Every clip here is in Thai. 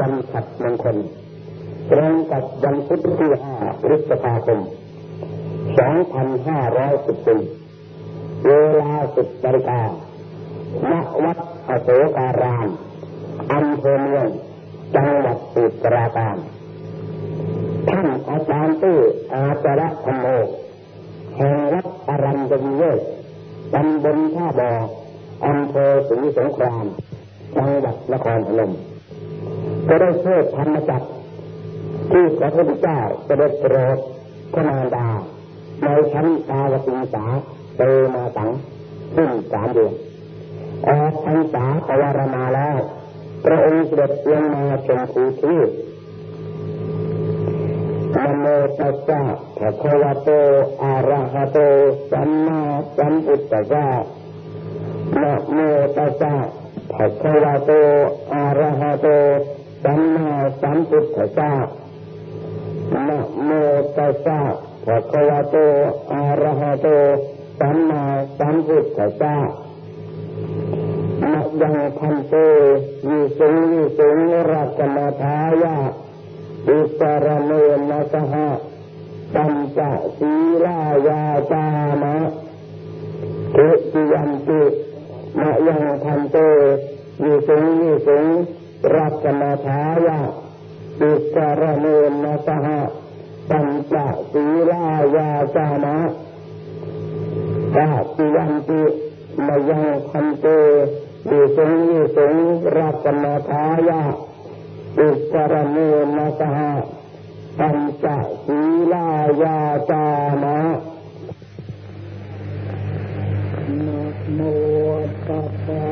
วันขัดมงคลตรงกับวันพุธที่ห้าพฤษภาคมสองพันห้าร้อยสิบสี่เวลาสิบนาฬิกาณวัดอโศการามอำเภอเมือง จังหวัดสุราษฎร์ท่านอาจารย์ตื้ออาจารย์ธรรมโอแห่งวัดอรัญญวิเวศตำบลท่าบ่ออำเภอศรีสงครามจังหวัดนครพนม ก็ได้เทศธรรมจักรที่พระพุทธเจ้าจะได้โปรดพระมารดาในชั้นตาวติสาเตมาสังซึ่งสามเดือนออกพรรษาปวารณาแล้วพระองค์เสด็จลงมาชมภูที่นโมตัสสะภะคะวะโตอะระหะโตสัมมาสัมพุทธัสสะนะโมตัสสะภะคะวะโตอะระหะโต สัมมาสัมพุทธัสสะนะโมตัสสะภะคะวะโตอะระหะโตสัมมาสัมพุทธัสสะนะยังพันโตยิสุงยิสุงรัตนาทายาอิสรเนนะสหปัญจศีลายาจามะเกติยันตินะยังพันโตยิสุงยิสุง รัตนาทายาอิสรเนนะสหปัญจศีลายาจามะกาติยันติมายังพันเตยิสงยิสงรัตนาทายาอิสรเนนะสหปัญจศีลายาจามะนะโมตัสสะ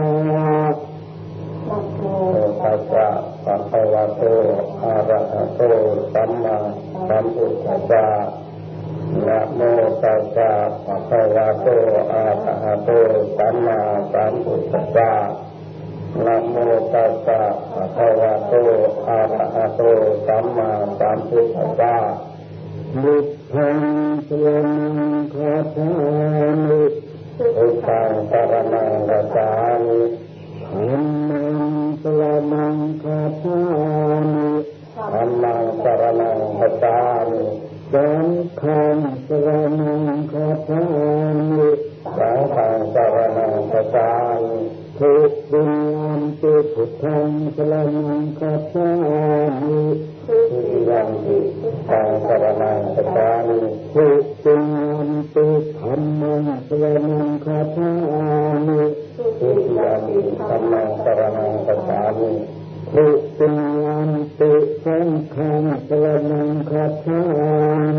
โตอะระหะโตสัมมาสัมพุทธัสสะนะโมตัสสะภะคะวะโตอะระหะโตสัมมาสัมพุทธัสสะบุพพังสรณังคาถามิอุปังสรณังกัจจามิธรรมังสรณังคาถามิธรรมังสรณังกัจจามิ สังฆังสรณังคาถามิสังฆังสรณังกัจจามิทุติยัมปิพุทธังสรณังคาถามิทุติยัมปิพุทธังสรณังคาถามิทุติยัมปิธัมมังสรณังคาถามิทุติยัมปิธัมมังสรณังคาถามิ ทุติยัมปิสังฆังสรณังคาถา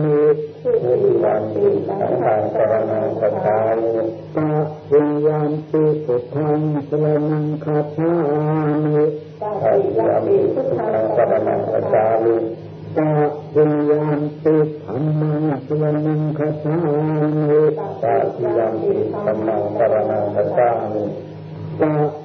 มิทุติยัมปิสังฆังสรณังคาถามิตติยัมปิพุทธังสรณังคาถามิตติยัมปิพุทธังสรณังคาถามิตติยัมปิธัมมังสรณังคาถามิตติยัมปิธัมมังสรณังคาถามิต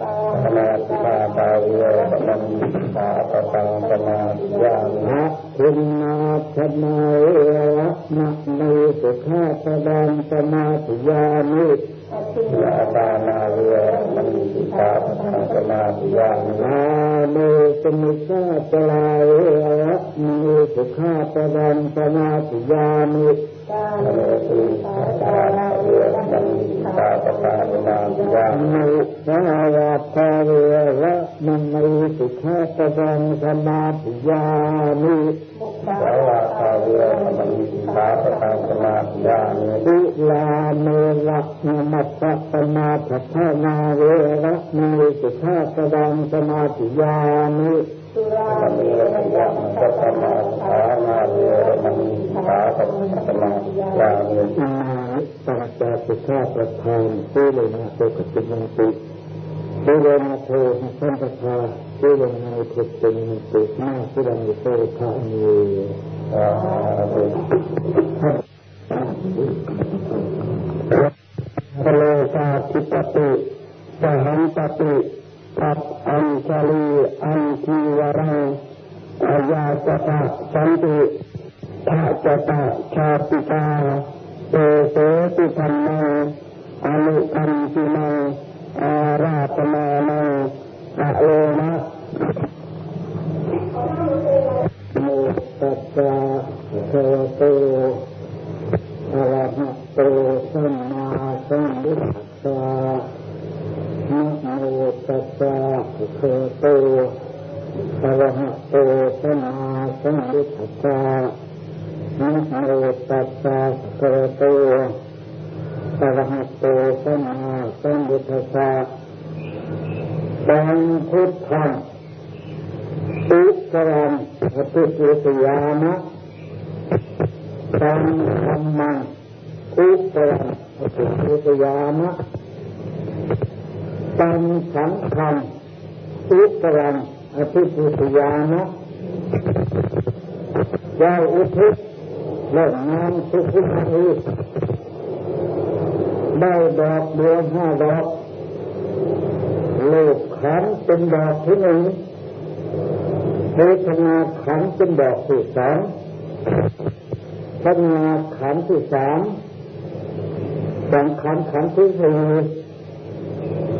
ปานาติปาตาเวระมณีสุขาปตังสมาธิยามินะทินนาธนาเวระมณีสุขาปตังสมาธิยามิยาตานาเวระมณีสุขาปตังสมาธิยามินาเมสมิสาจลาเวระมีสุขาปดังสมาธิยานิ มิสาวาทาเวระมันมีสุขาปดังสมาธิยามิ สาวาคาเวรมณีสิกขาปะทังสมาธิยามิอิลาเมระนมัสสะสมาธิภานาเวระมณีสิกขาปะทังสมาธิยามิ สุราเมรยะมัสสะมาสานาเวรมณีสิกขาปะทังสมาธิยามิอาปัจจสิกขาปะทังสิเลนะโตกติมันติสิเลนะโทสัมปทาสิเลนะพุทธิมันตินาสิเลนะโตทานีสาธุโลกาธิปติสหันตติปัต จตะสันติทาจตะชาติกาเตโสติธรรมังอนุอันติมังอาราธมานังอะโลนะโมตัสสะโะโตอะระหะโตสัมมาสัมพุทธัสสะนะโมตัสสะภะคะวะโตอะระหะโตสัมมาสัมพุทธัสสะนะโมตัสสะภะคะวะโตอะระหะโตสัมมาสัมพุทธัสสะตังพุทธังอุสรังอภิสุสยามะตังธรรมังอุสรังอภิสุสยามะตังสังฆังอุสรังอภิสุสยามะเจ้าอุทิศเล่นงานทุกทุกทีได้ดอกเดือนห้าดอกลูกขันเป็นดอกที่หนึ่งเวทนาขันเป็นดอกที่สองพัฒนาขันที่สามสังขันขันที่สี่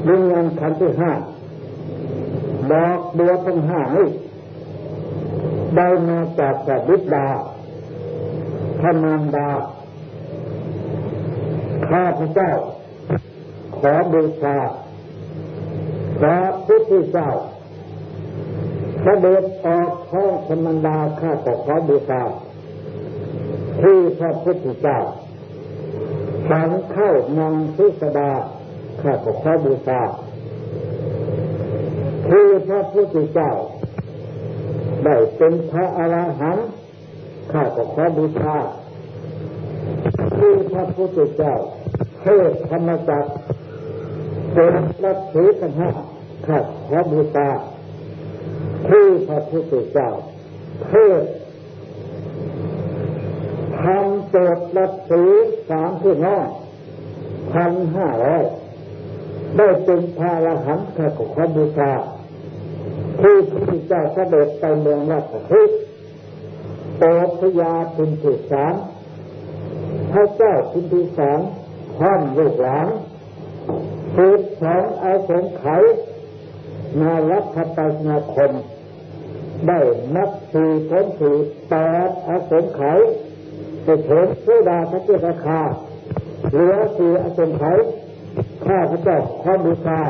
วิญญาณขันที่ห้า ดอกบัวทั้งห้านี้ได้มาจากพระบิดาพระนามดา ข้าพเจ้า ขอบูชาพระพุทธเจ้าพระเด็จออกท้องธรรมดาข้าก็ขอบูชาที่พระพุทธเจ้าสังเข้านางพิสดาข้าก็ขอบูชา ที่พระพุทธเจ้า ได้เป็นพระอรหันต์ข้าก็ขอบูชาที่พระพุทธเจ้าเทศธรรมจักรเป็นรัตถีกันหะข้าขอบูชาที่พระพุทธเจ้าเทศทำโจทย์รัตถีสามพี่น้องพันห้าร้อยได้เป็นพระอรหันต์ข้าขอบูชา ที่พระพุทธเจ้าเสด็จไปเมืองรัตถีโอพยาพินทิสามพระเจ้าพินทิสามพร้อมลูกหลานสืบสองอาสงไขมารัฐปานาคมได้นับสี่ผลสี่แปดอาสงไขยไปเถิดผู้ดาพระเจ้าราคาเหลือสี่อาสงไขยข้าพระเจ้าขอบูชา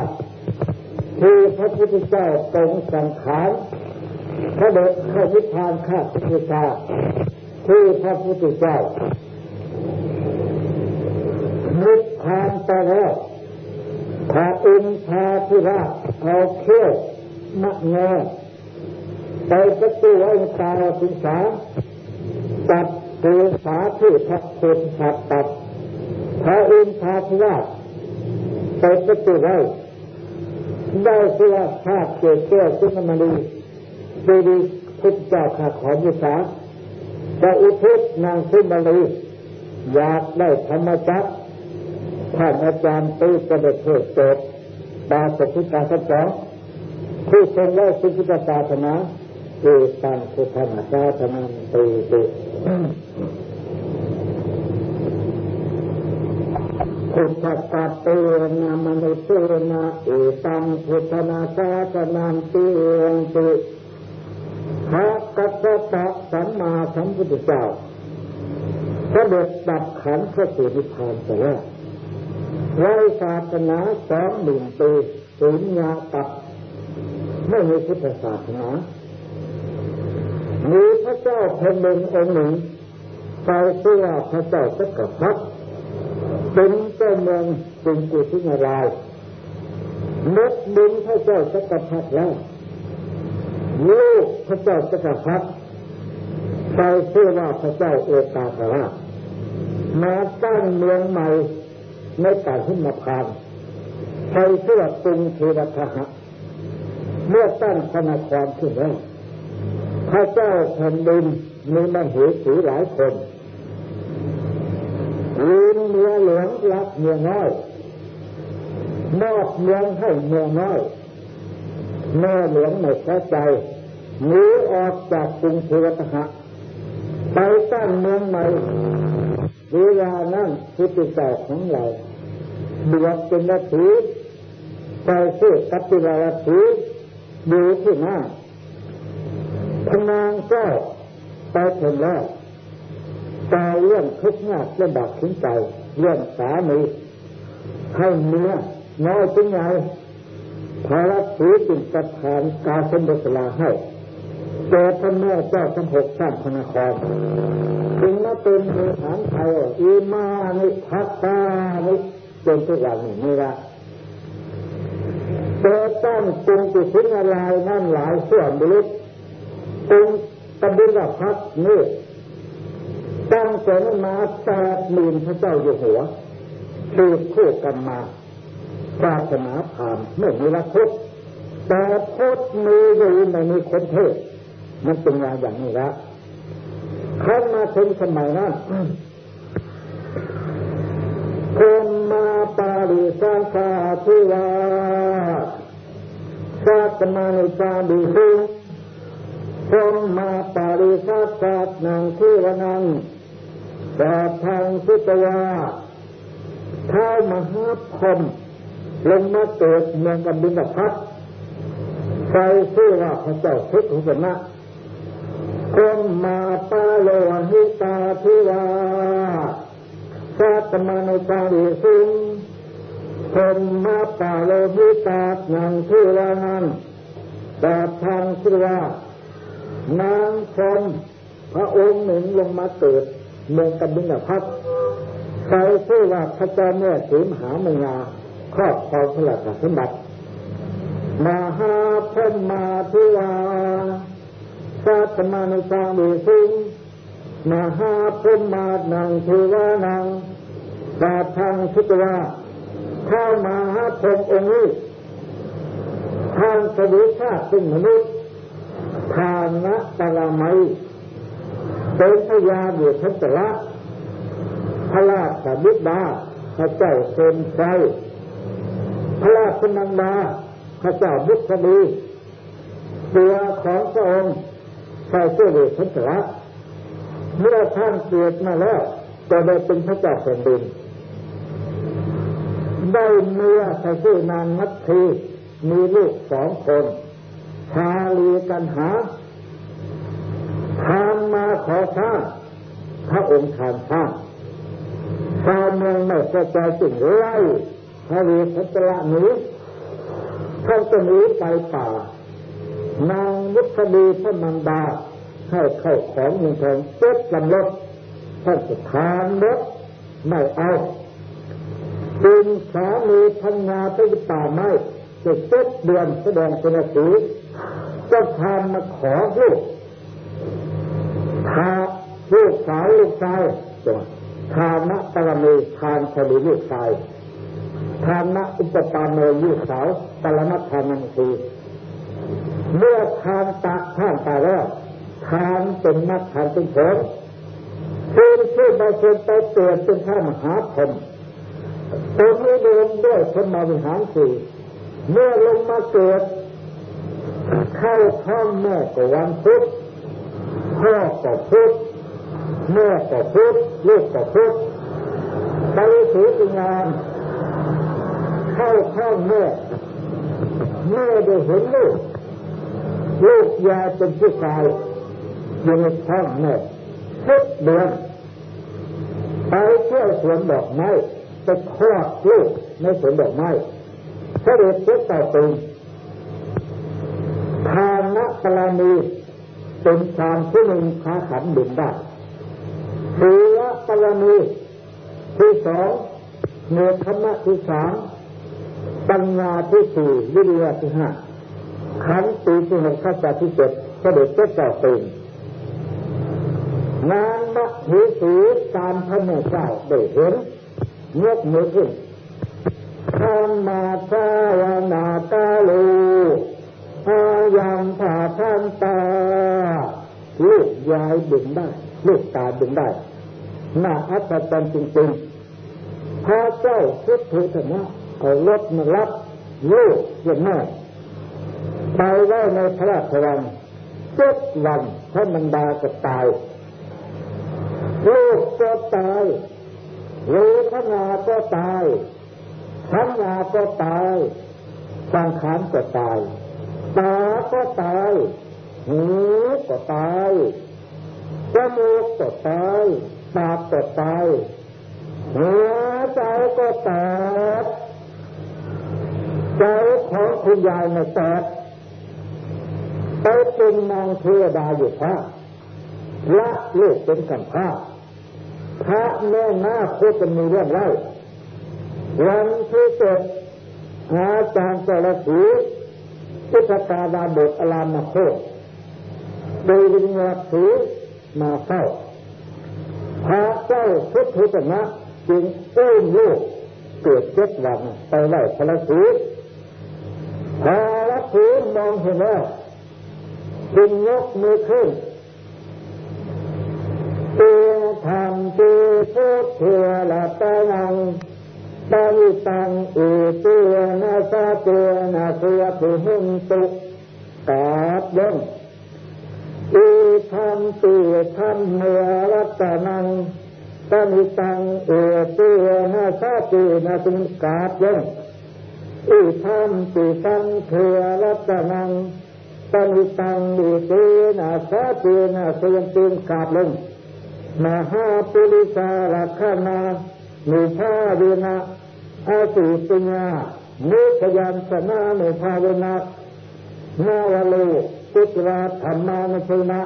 ที่พระพุทธเจ้าตรงสังขารพระเดชข้าวิพานข้าพุทธเจ้าที่พระพุทธเจ้านิพพานไปแล้วพระอินทาธิราเอาเขี้ยวมะเงาไปประตูไว้ตาสิสาตัดตัวสาที่พระโพธิสัตตัดพระอินทาธิราไปประตูไว้ ได้เสื้อผ้าเกศเสื้อสุนมณีดีดีพุทธเจ้าข้าขอบูชาแต่อุทิศนางสุนมณีอยากได้ธรรมจักรท่านอาจารย์ตื้อจะได้เทศโจทย์บาสกุการสัจองผู้ทรงไว้สุขศาสนาเอตังพุทธนาศาสนาตีติ พุทธตาเตนามนุเตนะเอตังพุทธนาศาสนาตีติพระกัตตะสัมมาสัมพุทธเจ้าพระเด็จดับขันพระสุนิพพานไปแล้วไร้ศาสนาสองหมื่นปีสุญญาตัดไม่มีพุทธศาสนามีพระเจ้าแผ่นดินองค์หนึ่งไปเชื่อพระเจ้าสักพัก เป็นเจ้าเมืองกรุงกุสินารายนึกดินพระเจ้าสักพักแล้วลูกพระเจ้าสักพักไปเชื่อว่าพระเจ้าเอกาสรามาตั้งเมืองใหม่ในการหิมพานไปเชื่อกรุงเทวทหะเมื่อตั้งธนาคารขึ้นแล้วพระเจ้าแผ่นดินมีมเหสีหลายคน ลืมเมียหลวงรักเมียน้อยมอบเมืองให้เมียน้อยแม่หลวงไม่พอใจหนีออกจากกรุงเทวทหะไปตั้งเมืองใหม่เวลานั้นพุทธเจ้าของเราบวชเป็นนักถีไปซื้อกัปปิลาถีดูที่หน้าพนางก็ไปถึงแล้ว ตายเรื่องทุกข์ยากลำบากถึงใจเรื่องสามีให้เมียน้อยจึงไงภาระถือจึงประทานกาสมบัติลาให้เจอพระแม่เจ้าทั้งหกสร้างพนครจึงมาเป็นเอฐานไทยอีมานิพัตตานิจนทุกอย่างนี้ละเจอตั้งกรุงกุสินาลายนั่นหลายส่วนบริษกรุงตะบินพักนี่ ตั้งแต่นั้นมาแปดหมื่นพระเจ้าอยู่หัวสืบคู่กันมาศาสนาพามไม่มีละพุทธแต่พุทธมีอยู่ในมีคนเทศมันเป็นงานอย่างนี้ละขั้นมาถึงสมัยนั้นคนมาปาริสาคาทิวาสัตมาในิจาดิสุคนมาปาริสาสตนังทิวนังแต่ทางสุตวาท้ามหาพรมลงมาเกิดเมืองกับบินพัทใครชื่อว่าพระเจ้าพุทธสนะคนมาปาโลหิตาทิวาสัตมานุปาริสุงคนมาปาโลหิตานังทิวานันแต่ทางชื่อว่านางพรมพระองค์หนึ่งลงมาเกิด เมืองกับบินพัทใครชื่อว่าพระเจ้าแม่สีมหามงาครอบครองพระราชสมบัติมหาพมมาทิวาสัตมานุสามีสิงมหาพมมานังทิวานังตาทางชิตวาข้ามหาพรมองค์นี้ทางสวิชาติเป็นมนุษย์ทานะตะละไม เป็นพยาอยู่ทัศละพระราชบิดาพระเจ้าเซนไซพระราชนังดาพระเจ้าบุษดีตัวของพระองค์ใส่เสื้อเหลืองทัศละเมื่อท่านเกิดมาแล้วก็ได้เป็นพระเจ้าแผ่นดินได้เมียใส่เสื้อนางมัททีมีลูกสองคนชาลีกันหา ทานมาขอสร้าพระองค์ทานสร้าชาวเมืองไม่พอใจจึงไล่พระเวสสันละหนีเขาจะหนีไปป่านางมุสลีพระมันดาให้เข้าของเงินทองเจ็ดลำรถท่านจะทานรถไม่เอาจึงสามีพัญญาไปป่าไม้จะเจ็ดเดือนแสดงเป็นสีก็ทานมาขอลูก ทาลูกสาวลูกชายตัวทานะปรมีทานคดีลูกชายทานะอุปปาโนลูกสาวปรมัทานังสีเมื่อทานตักท่านตายแล้วทานเป็นนักทานเป็นผลคืนชื่อไปเชิญไปเตือนเป็นพระมหาพรหมตัวนี้เดินด้วยพระมวิหารสี่เมื่อลงมาเกิดเข้าท้องแม่ก็วันพุธ พ่อก็พุธแม่ก็พุธลูกก็พุธไปถืองานเข้าท้องแม่แม่ได้เห็นลูกลูกยาเป็นผู้ชายอยู่ในท้องแม่พุธเดือนไปเที่ยวสวนดอกไม้ไปคลอดลูกในสวนดอกไม้พระเดชพระเจ้าตึงทานะกลานี เป็นฌานที่หนึ่งพาขันบินได้สีละปรมีที่สองเนธรรมะที่สามปัญญาที่สี่วิริยะที่ห้าขันตีที่หกข้าจัที่เจ็ดเสด็จเจ้าเจ้าตื่นนางมะหิสีตามพระเนเจ้าได้เห็นยกมือขึ้นธรรมาชาวนาตาลู อายังผ่าท่านตาลูกยายดึงได้ ลูกตาดึงได้หน่าอัศจรรย์จริงๆพระเจ้าพุทธธนะเอารถมารับลูกย่างแม่ไปไว้ในพระราชวังเจ็ดวันพระมันดาก็ตายลูกก็ตายเวทนาก็ตายสัญญาก็ตายสังขารก็ตาย ตาก็ตายหูก็ตายจมูกก็ตายปากก็ตายหัวใจก็แตกใจของคุณยายในแตกไปเป็นนางเทวดาอยู่พระละลูกเป็นกันพระพระแม่นาคจะมีเรื่องเล่าวันที่เจ็ดอาจารย์จรสี พุทธกาลาบทอลามาโคโดยวิญญาถือมาเฝ้าพระเจ้าพุทธนะจึงอุ้มลูกเกิดเจ็ดวันไปไล่พระสีพระสีมองเห็นแล้วจึงยกมือขึ้นเตธรรมตีพุทธเทระตะยัง ตังตังเอเตนะสะเตนะเสียผู้หุ่นตุกาบยงอีธรรมตีธรรมเมรัตนังตังตังเอเตนะสะเตนะสุกาบยงอีธรรมตีตังเทรัตนังตังตังเอเตนะสะเตนะสุยติงกาบลงมหาปุริสาลักนานุภาเวนะอาสุปัญญามุขยันสนาโนภาวนะนาวโลปุตราธรรมานุชนะ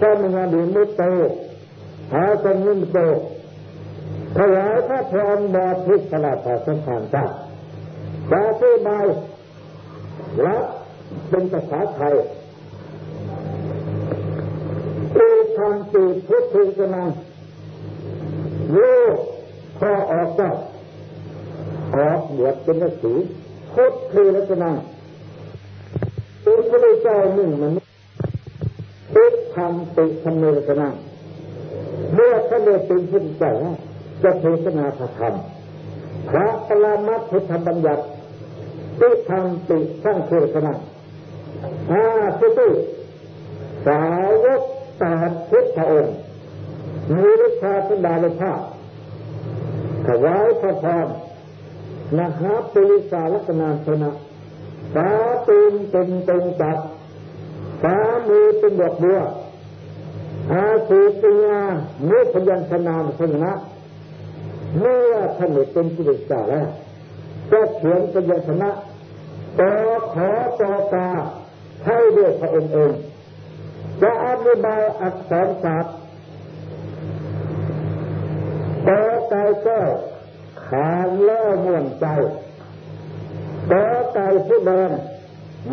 สัมมาดิมุตโตหาสังยิมโตถวายพระพรบาทิสลาภาสังขารจ้าบาที่ใบและเป็นภาษาไทยคือทางจิตพุทธิสนังลูกพอออกจาก ออบวชเป็นนักสือพุทธิลักษณะเป็นพระเจ้าหนึ่งมันพุทธธรรมติธรรมลักษณะเมื่อพระเดชเป็นพุทธเจ้าจะเทศนาพระธรรมพระปรามัตพุทธบัญญัติติธรรมติสร้างเทศนาอาสุติสาวกแปดพุทธองค์มีฤทธาสดาลภาพถวายพระพร มหาปุริสาลักนาชนะสาตูนเป็นตรงจับสามือเป็นดอกบัวอาสีปัญญาเมื่อพยัญชนะพญนะเมื่อท่านเป็นจิตจ่าแล้วก็เขียนพยัญชนะต่อขอต่อกาให้ด้วยพระองค์เองจะอธิบายอักษรศาสตร์ต่อใจก็ ขาดแล้วม่วนใจต่อใจผู้เดิน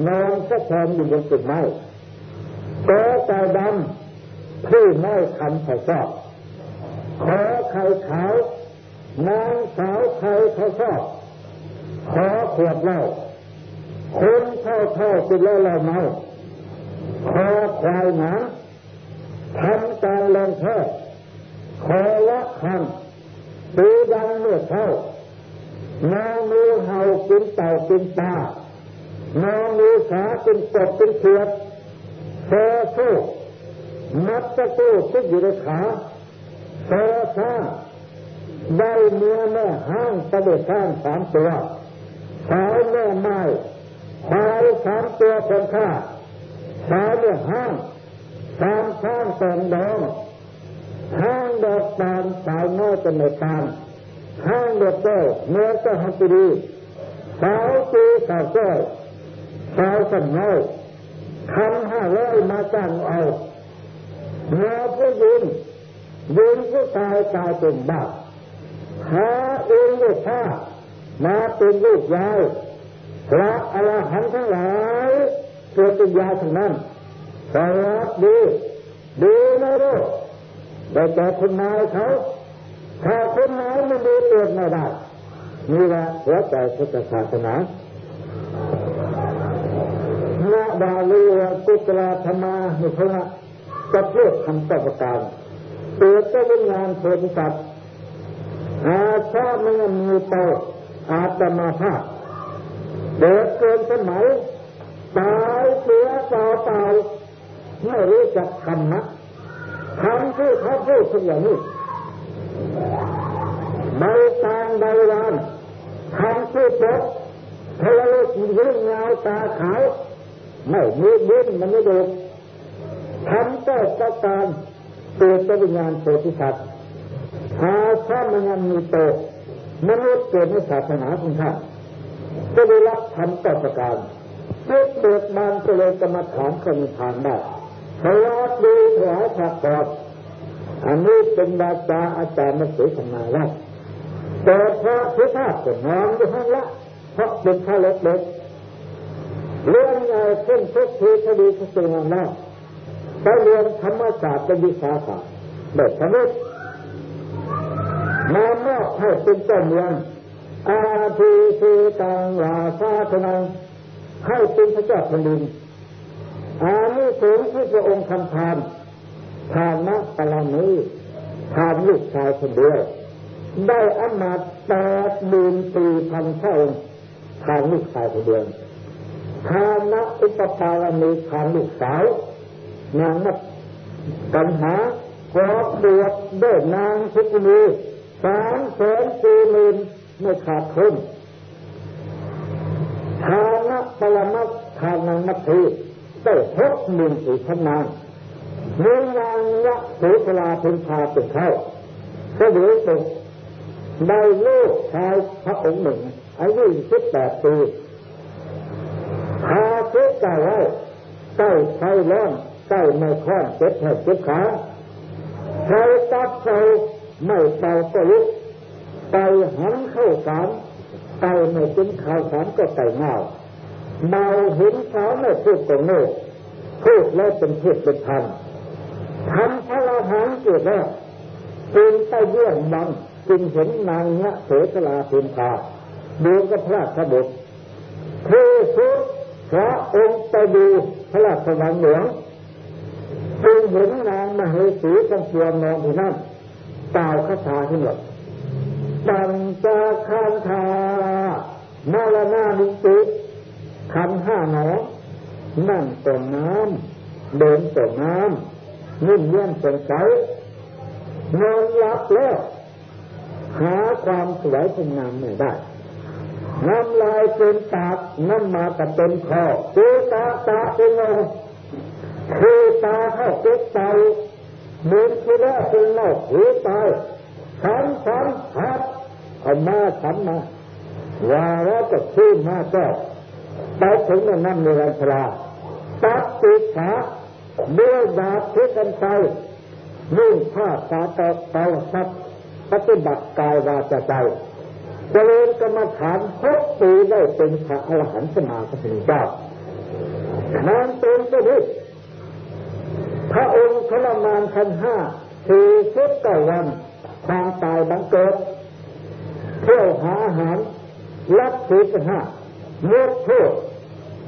นอนสะแทนอยู่บนจุดไม้ต่อใจดำผู้ไม่คันเขาชอบขอไข่ขาว นางสาวไข่เขาชอบขอขวดเหล้าคนเท่าเท่ากินแล้วเราเมาคอควายหนาทำการแรงแท้ขอละคัน ตีดังเมื่อเท่านางมือเห่ากินเต่ากินปลานางมือขาเป็นกบเป็นเขียดแซ่สู้มัดตะกู้ติดอยู่ในขาแซ่ซ่าได้เนื้อแม่ห้างตะเด็ดข้างสามตัวสาวแม่ไม้ควายสามตัวคนข้าสาวเรื่ห้างสามข้างแต่งดอง ห้างดอกตาลสาวน้อยเป็นในตาลห้างดอกแก้วเนื้อก็ฮัตดีสาวตีสาวแก้วสาวสันน้อยคำห้าร้อยมาจ้างเอาเงาผู้ยิงยิงผู้ตายตายเป็นบ้าหาเองด้วยผ้ามาเป็นลูกยายพระอรหันต์ทั้งหลายเกิดเป็นยายทั้งนั้นสวัสดีดีนะลูก ได้แต่คุณนายเขาถ้าคุณนายไม่ดีเกิดไม่ได้นี่แหละหัวใจพุทธศาสนาละบาลีกุตลาธรรมานุพระจะเพื่อทำต่อประการเกิดก็เป็นงานโพธิสัตว์อาชาไม่มีโตอาตมาภาพเด็กเกินสมัยตายเสียเปล่าเปล่าไม่รู้จักคำนะ คำที่เขาพูดอย่างนี้ใบตางใบลานคำที่จบทะลุยิ่งเงาตาขาวไม่มีดิ้นมันไม่ดูทำแต่ประการเกิดเป็นวิญญาณโพธิสัตว์อาชามันยังมีโตมนุษย์เกิดในศาสนาของท่านก็ได้รับทำต่อประการเมื่อเกิดบานก็เลยกรรมฐานก็มีทางได้ พระวัดดีถวายผักกอดอันนี้เป็นบาจาอาจารย์มาเสียสมาแล้วแต่พระพุทธาก็นอนอยู่ข้างละ เพราะเป็นข้าเล็กๆเรื่องใหญ่เช่นทุกทีคดีที่สุงานแล้วไปเรียนธรรมศาสตร์เป็นวิชาศาสตร์แบบชนิดมามอบให้เป็นเจ้าเมืองอาทีสีตังวาฟาทนังให้เป็นพระเจ้าแผ่นดิน อานิสงส์ที่พระองค์ทำทานทานนะปรามีทานลูกชายคนเดียวได้อมาตแปดหมื่นสี่พันพระองค์ทานลูกชายคนเดียวทานนะอุปปารมีทานลูกสาวนางนับปัญหาขอบวชด้วยนางทุกมีสามแสนสี่หมื่นไม่ขาดทุนทานะปรมัตทานังนับที ได้หกหมื่นสี่พันนางเมืองนางยะสุสลาพ็นพาเป็นเข้าก็เหลือตึกได้ลูกชายพระองค์หนึ่งอายุสิบแปดปีพาเช็ดกายไว้ใต้ไฟร้อนใต้ไม่ค้อนเจ็บแผลเจ็บขาใครตัดใส่ไม่เป่าก็ลุกไก่หันเข้าสารไก่ไม่กินข้าวสารก็ไก่เงา เมาเห็นสาไม่พูดก็โง่พูดแล้วเป็นเทศเป็นธรรมทำพระราหังเกิดแล้วจึงไปเยี่ยมบังจึงเห็นนางเนี้ยเสสลาเพิมพาดูกับพระขบุตรเทสุพระองค์ไปดูพระราชวังหลวงจึงเห็นนางมเหสีกังเกียนนอนที่นั่นกล่าวคาถาขึ้นหมดปัญจคันธามรณานิจิ ขันห้าหนอนั่งต่อน้ำเดินต่อน้ำนิ่มเยี่ยมสงสัยนอนหลับแล้วหาความสวยเป็นงามไม่ได้น้ำลายเป็นตากน้ำมากับเป็นคอตูตาตาเป็นงคือตาเข้าติดใจเหมือนที่แรกเป็นเล่าหูตายฉันฉันหัดเอามาฉันมาว่าแล้วก็ขึ้นมาแก้ ไปถึงนั่นในรันชลาตัดติดขาเมื่อดาบเพื่กันไปมุ่งผ้าตาตาเตาทับปฏิบัติกายวาจาใจเจริญกรรมฐานหกปีได้เป็นพระอรหันต์สมาธิเจ้านางเป็นก็ดีพระองค์ทรมานคันห้าสี่สิบเก้าวันความตายบังเกิดเที่ยวหาอาหารรับศีลห้าเมื่อโทษ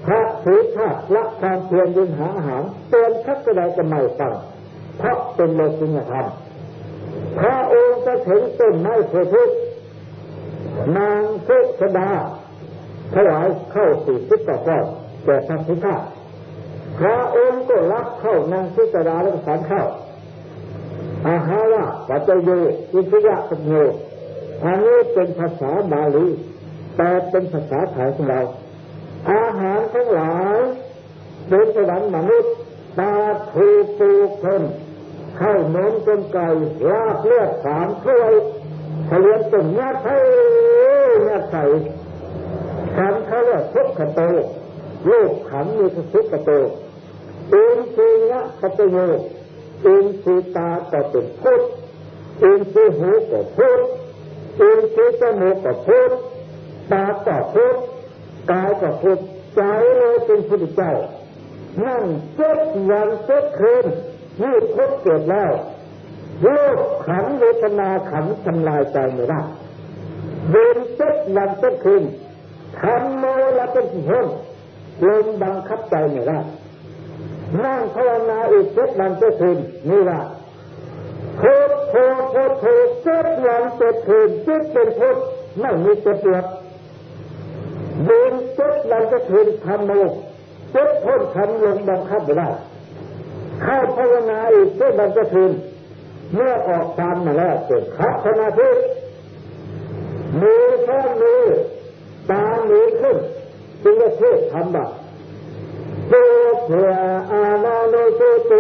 พระศีชาติละความเพียรยินหาอาหารเตือนทักกระไดก็ไม่ฟังเพราะเป็นโลกิยธรรมพระองค์จะถึงต้นไม้โพธินางเุสดาถวายเข้าสี่สิบต่อก้อนแก่พระพุทธพระองค์ก็รับเข้านางเุสดาแล้วสารเข้าอาหาระปัจจโยอิทยะปัญโยอันนี้เป็นภาษาบาลีแต่เป็นภาษาไทยของเรา อาหารทั้งหลายเป็นสวรรค์มนุษย์ตาทูปูคนข้าวน้มจนไก่ลาบเลือดสามถ้วยเฉลียนตุ่มเนื้อไทยเนื้อไก่ขันเขาเรียกทุกขโตลูกขันมีทุกขโตเองทรียะปัจโยอินทรีตาก็เป็นพุทธอินทรีหูก็พุทธอินทรีจมูกก็พุทธตาก็พุทธ กายก็พุทธใจเลยเป็นพุทธเจ้านั่งเจ็ดวันเจ็ดคืนยี่พุทธเกิดแล้วโลกขันเวทนาขันทำลายใจไม่ได้เดินเจ็ดวันเจ็ดคืนทำโมละเป็นที่ห้องลมบังคับใจไม่ได้นั่งภาวนาอีกเจ็ดวันเจ็ดคืนนี่ละโคตรโคตรโคตรโคตรเจ็ดวันเจ็ดคืนเจ็ดเป็นพุทธไม่มีเจ็ดเดือด ดินเจ็ดวันเจ็ดคืนทำโมจ็ดพ้นทำลมบังคับไม่ได้เข้าภาวนาอีกเจ็ดวันเจ็ดคืนเมื่อออกตามมาแล้วเกิดขับสมาธิมือแค่มือตามือขึ้นจึงจะเทศธรรมะเพื่อเพื่ออาณาโนสุเต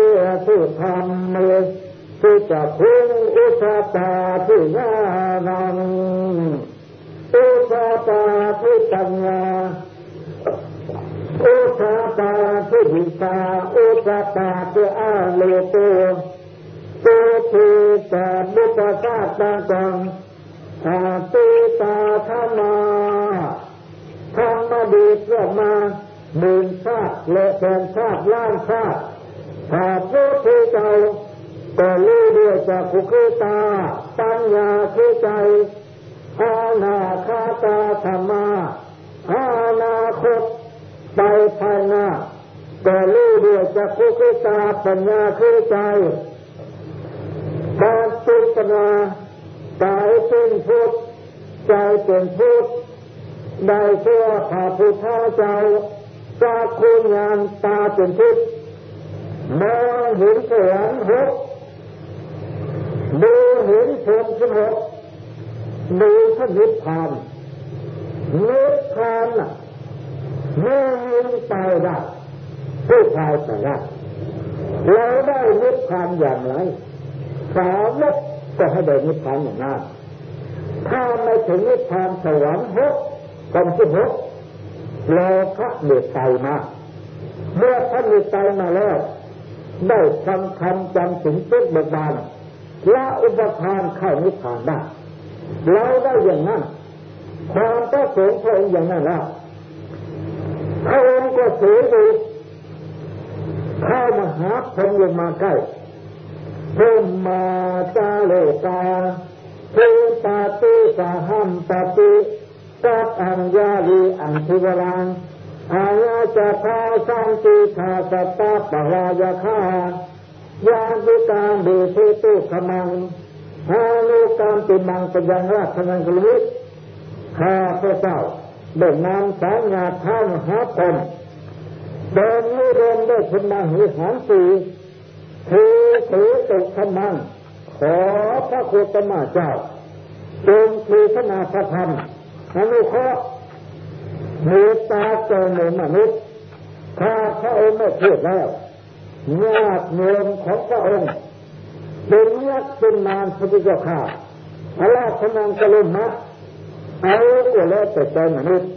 สุธรรมเมสุจะพุ่งอุสตาผู้ญาณัง อุสาตาผู้ปัญญาอุสาตาผู้หิตาอุสาตาผู้อาเลโตโตุทีแต่บุปผาตาจังอาติตาธรรมาธรรมดีเพื่อมาหมื่นชาติและแสนชาติล้านชาติถ้าพุทธเจ้าก็รู้ด้วยจากขุคือตา ปัญญาคือใจ อาณาคาตาธรรมาอาณาคตไปภายหน้าก็รู้ด้วยจากขุคือตาปัญญาคือใจการพิจารณากายเป็นพุทธใจเป็นพุทธได้เชื่อพระพุทธเจ้าจากคุณงานตาเป็นพุทธมองเห็นสวรรค์หกดูเห็นพรมสิบหก ดูพระนิพพานนิพพานน่ะเมื่อยิงตายได้ผู้ชายแต่ละเราได้นิพพานอย่างไรสาวกก็ให้ได้นิพพานอย่างนั้นถ้าไม่ถึงนิพพานสวรรค์หกกองที่หกโลภะเดือดใจมาเมื่อท่านเดือดใจมาแล้ว ได้ทำคำจำถึงเจ็ดบทบานละอุปทานเข้านิพพานได้ เราได้อย่างนั้นความประสงค์พระองค์อย่างนั้นแล้วพระองค์ก็เสียดูเข้ามาหาคนลงมาใกล้พุมมาจาโลกาภูปาติสาหัมปติสัพอัญญาลีอันทิวรังอาญาจะพาสังติชาสตาปรายาคายาติการเดชตุขมัง ฮานุกามติมังปยังราชนังกลิข้าพระเจ้าได้นำสายงาท่านหาตนเดินนิรนได้ชนะหิหารสีถือถือตุขมัง ขอพระโคตมาเจ้าจงคือพนาพระธรรมอนุเคราะห์เมตตาเจริญมนุษย์ข้าพระองค์ไม่พูดแล้วญาติโยมของพระองค์ เป็นยักษ์เป็นมารพระพุทธข้าพระราชนังกลมะเอาก็แล้วแต่ใจมนุษย์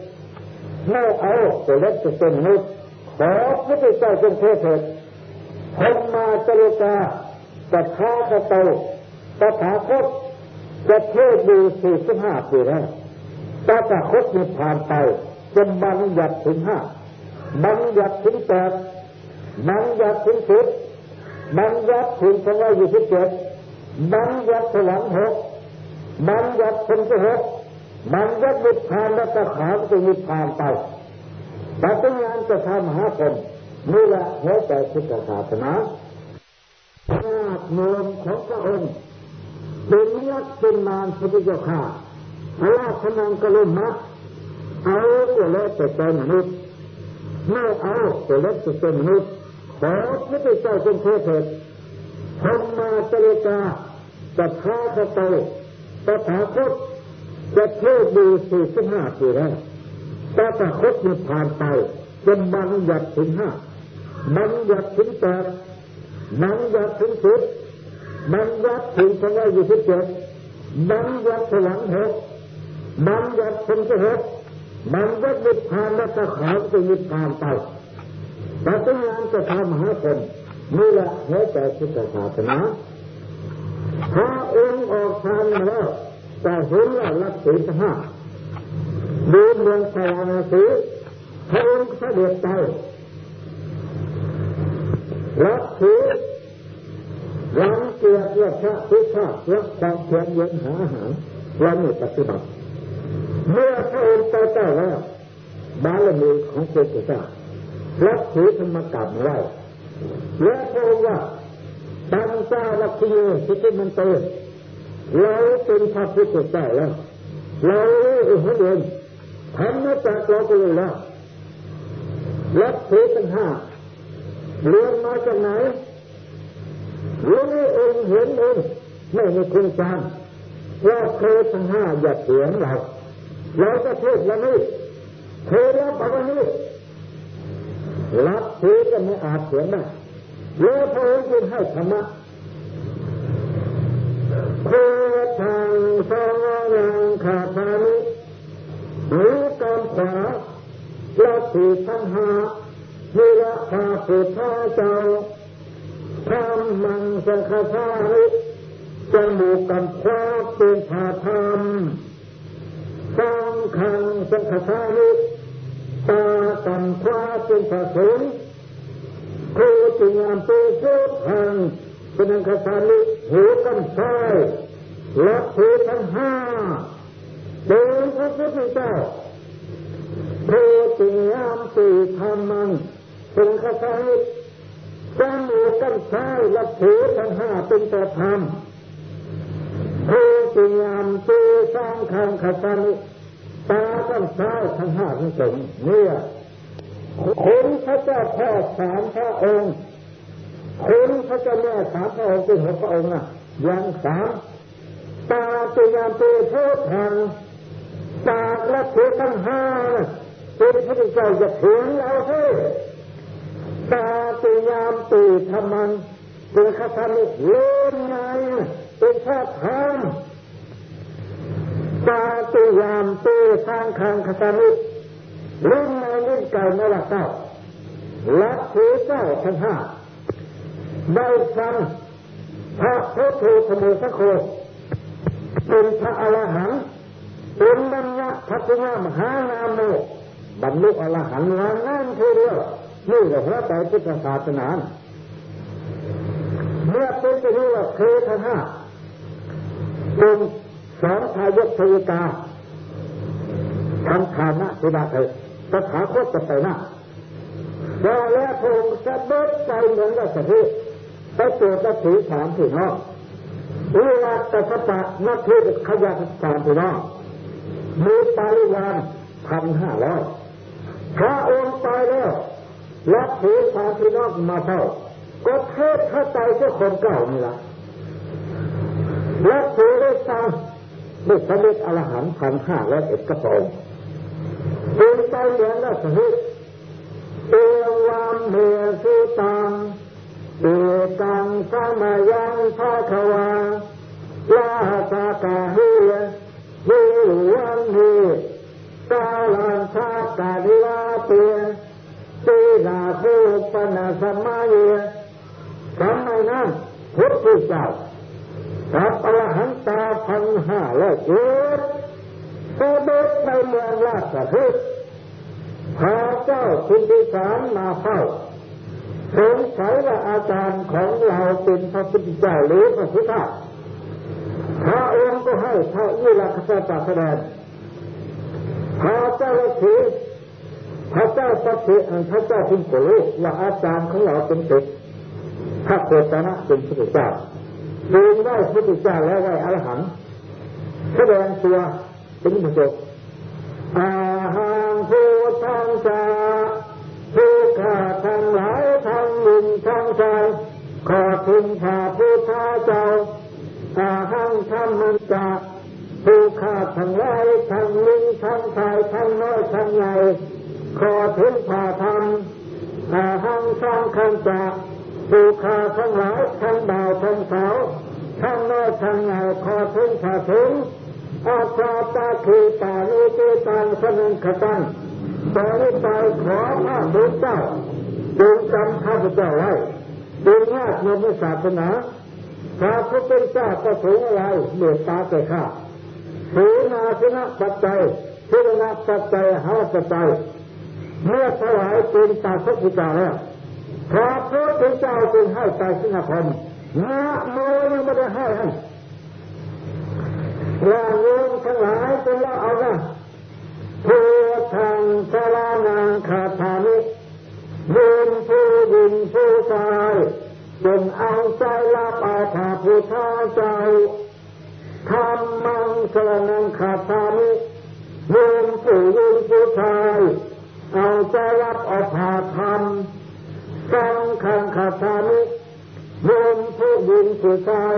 ไม่เอาก็แล้วแต่ใจมนุษย์ขอพระพุทธเจ้าจงเทศเถิดธรรมาจริกาจัทาคโตตถาคตจะเทศดูสี่สิบห้าปีแล้วตถาคตมีผ่านไปจนบังยัดถึงห้าบังยัดถึงแปดบังยัดถึงสิบ บังยัดถึงสองร้อยยี่สิบเจ็ดบังยัดสลังหกบังยัดถึงสิบหกบังยัดมิพานและตะขาจะมิพานไปแต่ตังานจะทำหาคนนี่แหละหัวใจพุทธศาสนาญาติโยมของพระองค์เป็นยักษ์เป็นมารพระพุทธข้าพระราชนังกลุมะเอาก็แล้วแต่เป็นมนุษย์ไม่เอาก็แล้วแต่เป็นมนุษย์ พระพุทธเจ้าจงเทศเถิดธรรมาจริกาจะท้าคโตตถาคตจะเทศดูสี่สิบห้าปีแล้วตถาคตมีผ่านไปจนบังยัดถึงห้าบังยัดถึงแปดบังยัดถึงสิบบังยัดถึงสองร้อยยี่สิบเจ็ดบังยัดถลังหกบังยัดถึงสิบหกบังยัดนิพพานและตะขาวจะนิพพานไปแต่ต้อ งงานจะทำหาคนนี่แหละแท้แต่พุทธศาสนาพระองค์ออกทางมาแล้วแต่เห็นว่ารักศีลห้าดูเมืองสารณสีพระองค์เสด็จไปรักศีลรังเกียจว่าพระพุทธรักความเพียรเย็นหาอาหารเราไม่ปฏิบัติเมื่อพระองค์ไปเจ้าแล้วบารมีของพระพุทธเจ้า รักศีลธรรมกรรมไว้และพระว่าตังเจ้าลักขีสิทธิมันเตเราเป็นพระพุทธเจ้าแล้วเราเองเองทำมาจากเราก็เลยแล้วรักศีลทั้งห้าเรียนมาจากไหนรู้เองเห็นเองไม่มีคุณจามว่าเคยทั้งห้าอย่าเถียงเราเราจะเทศวันนี้เทแล้ววันนี้ รับเทก็ไม่อาจเถียงได้แล้วพระองค์จึงให้ธรรมะเพื่อทางสองรังขาพานิหรือกำขวาและสีทั้งหามีละพาสุทธาเจ้าธรรมังสังฆาริจมูกกำควาเป็นผาธรรมสองขังสังฆาริ ตากำคว้าเป็นผาสุนคือจิงามเปสุทังเป็นอังคาริหูกำซ้ายและหูทั้งห้าเป็นพระพุทธเจ้าคือจิงามปีธรรมังเป็นคาถาลิจมูกกันซ้ายและหูทั้งห้าเป็นตัวธรรมผู้จิงามตีสร้างขังขัน ตากันซ้ายทั้งห้าทั้งสองเนี่ยคุณพระเจ้าพ่อสามพระองค์คุณพระเจ้าแม่สามพระองค์เป็นหกพระองค์นะยังสามตาจิงามตีโทษทางตาและหูทั้งห้าเป็นพระเจ้าจะถึงเราเท่ตาติยามตีธรรมันเป็นคาถาลิเล่นไงเป็นชาติธรรม ตาติยามตีสร้างคังคาถาลิเล่นในเล่นไก่ไม่ละเจ้าและถือเจ้าทั้งห้าได้ฟังพระพุทธธรรมสักโคเป็นพระอรหันต์เป็นบรรยะพัฒนามหานามโมบรรลุอรหันต์งานนั่นคือเดียวนี่แหละหัวใจพุทธศาสนาเมื่อเป็นไปนี้ว่าเคทห้าเป็น สองทายกทยกาทำฐานะสุดาเถิดสถาคตจะไปหน้าแต่แล้วพงจะเบิดใจเหมือนกับสถิไปเกิดนักถือสามพี่น้องเวลาแต่สปะนักถือขยันสามพี่น้องมีปริวานพันห้าร้อยพระองค์ตายแล้วและถือสามพี่น้องมาเท่าก็เทศเข้าใจเจ้าคนเก่านี่ละและถือได้สาง ได้สำเร็จอรหันต์พันห้าร้อยเอ็ดกระป๋องเป็นใจเหมือนและสหิเอวามเมสุตังเอกังสมายังภาควาลาตากาเฮียฮิวันเฮกาลังชากาดิลาเตียตีนาภูปนาสมาเยทำไมนั้นพุทธเจ้า กับอรหันตาพันห้าร้อยเอ็ดเสด็จในเมืองราชคฤห์พาเจ้าคุณพิสารมาเฝ้าสงสัยว่าอาจารย์ของเราเป็นพระพุทธเจ้าหรือพระพุทธพระองค์ก็ให้พระยุรคตาแสดงพาเจ้าถือพระเจ้าพระเทพระเจ้าพิมพ์รู้ว่าอาจารย์ของเราเป็นเด็กพระโคตนะเป็นพระเจ้า ดูได้พระเจ้าแล้วได้อรหันต์แสดงตัวเป็นพระเจ้าอาหังผู้ทังจาผู้ข้าทั้งหลายทั้งหนึ่งทั้งใจขอถึงพระพุทธเจ้าอาหังธรรมันจาผู้ข้าทั้งหลายทั้งหนึ่งทั้งชายทั้งน้อยทั้งใหญ่ขอถึงผ่าธรรมอาหังสร้างขันจา กผู้ขาทั้งหลายทั้งบ่าวทั้งสาวทั้งน้อยทั้งใหญ่ขอถึงผ่าถึงอาชาตาคือตาลุเกตังสนังขตังตอนนี้ไปขอพระบุตรเจ้าดูจำข้าพเจ้าไว้ดูญาติโยมศาสนาพระพุทธเจ้าก็สูงอะไรเดือดตาแก่ข้าสูนาสนะปัจจัยพิรณะปัจจัยหาปัจจัยเมื่อถวายเป็นตาสักจาแล้ว พระพุทธเจ้าจึงให้ใจสิงคมนะโมยังไม่ได้ให้ให้ว่าโยมทั้งหลายจงละเอานะผู้ทางสารานังคาถานิยืนผู้ดินผู้ชายจงเอาใจละปาถาผู้ท่าใจทำมังสรนังคาถานิยืนผู้ยืนผู้ชายเอาใจรับอภาธรรม สังขังคาถานิยืนผู้ยืนผู้ชาย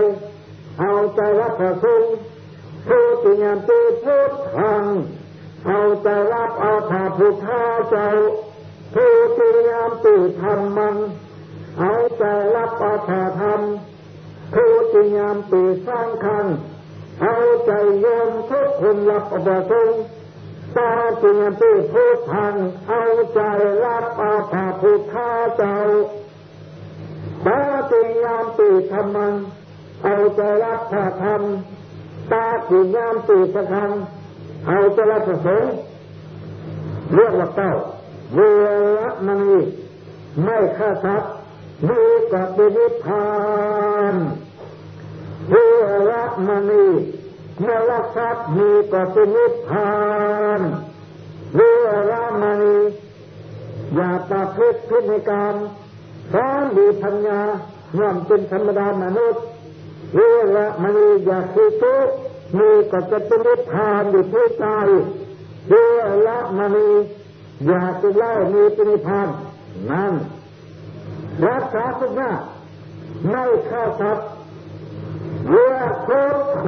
เอาใจรับพระสงฆ์ผู้ติยามตีพุทธังเอาใจรับอาภาพุทธาเจ้าผู้ติยามตีธรรมัง เอาใจรับอาภาธรรมผู้ติยามตีสร้างคังเอาใจยอมทุกคนรับอภาสง ตาติยามตีพุทธังเอาใจรับอาภาพุทธาเจ้าตาติยามตีธรรมังเอาใจรับพระธรรมตาขียามตีสะคังเอาใจรักพระสสงเรียกว่าเต้าเวรมณีไม่ฆ่าทรัพย์มีกับนิพพานเวรมณีเมื่อรักทรัพย์มีกับนิพพานเวรมณีอย่าประพฤติพฤติกรรมสอนดีพัญญาย่อมเป็นธรรมดามนุษย์เวรมณีอย่าคือทุมีก็จะเป็นนิพพานอยู่ที่ใจเวรมณีอย่าจะเล่ามีเป็นนิพพานนั่นรักษาสุขภาไม่ฆ่าสัตว์เรียกโคตรโค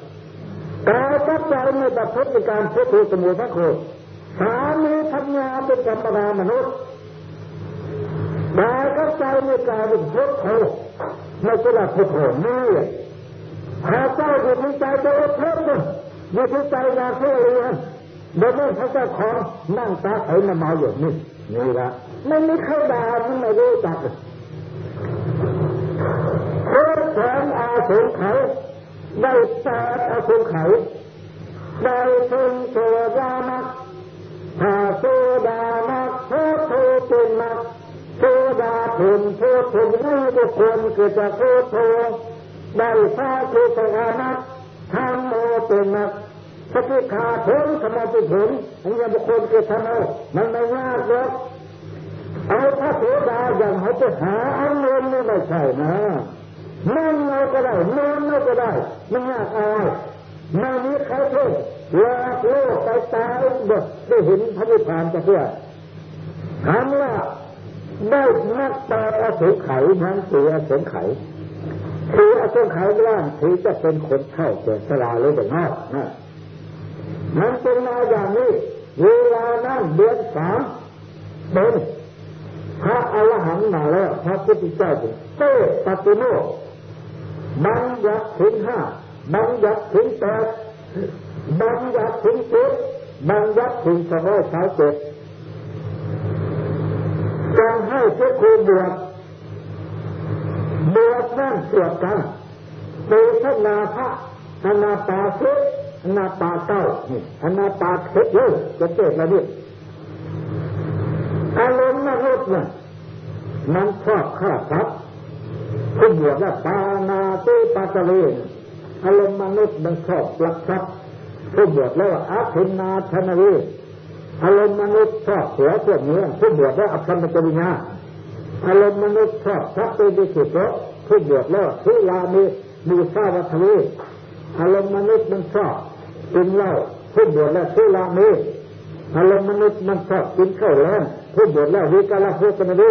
กายกับใจไม่ประพฤติการพูดคุยสมุทรพระโคสามีทำงานเป็นธรรมดามนุษย์กายกับใจไม่กลายเป็นพุทโธไม่ใช่ละพุทโธนี่พระเจ้าอยู่ที่ใจจะอดทนเลยอยู่ที่ใจนาเพื่อเรียนเดี๋ยวนี้พระเจ้าของนั่งตาไอ้มาเมาอยู่นี่นี่ละไม่มีใครด่ามันไม่รู้จักเพื่อแสงอาสงไข ได้แปดอาสงไขได้ถึงโซดามักถ้าโซดามักโพโทเป็นมักโซดาผลโพผลนี่ทุกคนคือจะโพโทได้พระคือสถานะทางโมเป็นนักสติขาผลสมาธิผลอันนี้บุคคลเกิดทำเอามันไม่ยากหรอกเอาพระโสดาอย่างเขาจะหาอันเงินไม่ใช่นะ นั่งเอาก็ได้นอนเอาก็ได้ไม่ยากอะไรม่มีใครเพิ่มลากโลกไปตายเด็กได้เห็นพระนิพพานจะเพื่อถามว่าได้นักตาอสุไขนั้นเสียอสุไขคืออาต้องขายร่างถือจะเป็นคนเข้าเกิดสลาหรือเป็นนอกนะมันเป็นมาอย่างนี้เวลานั้นเดือนสามเป็นพระอรหันต์มาแล้วพระพุทธเจ้าเตปฏิโม บังยัดถึงห้าบังยัดถึงแปดบังยัดถึงเจ็ดบังยัดถึงสองร้อยสามเจ็ดการให้เชื่อครูบวชบวชนั่งสวดกันโดยพระนาพระอนาตาเสอนาตาเต้านี่อนาตาเทเลยจะเจ็บมาดิอารมณ์นรกเนี่ยมันชอบฆ่าทรัพย์ ผู้บวชว่าปานาตีปาตะเลนอารมณ์มนุษย์มันชอบลักทรัพย์ผู้บวชแล้วอาภินาธนเวอารมณ์มนุษย์ชอบเสือพวกนี้ผู้บวชแล้วอภัมจริญญาอารมณ์มนุษย์ชอบพระเตดิสุเพราะผู้บวชแล้วทุลามีมีทราวัตวีอารมณ์มนุษย์มันชอบกินเหล้าผู้บวชแล้วทุลามีอารมณ์มนุษย์มันชอบกินข้าวแล้งผู้บวชแล้ววิกาลโภชนาเว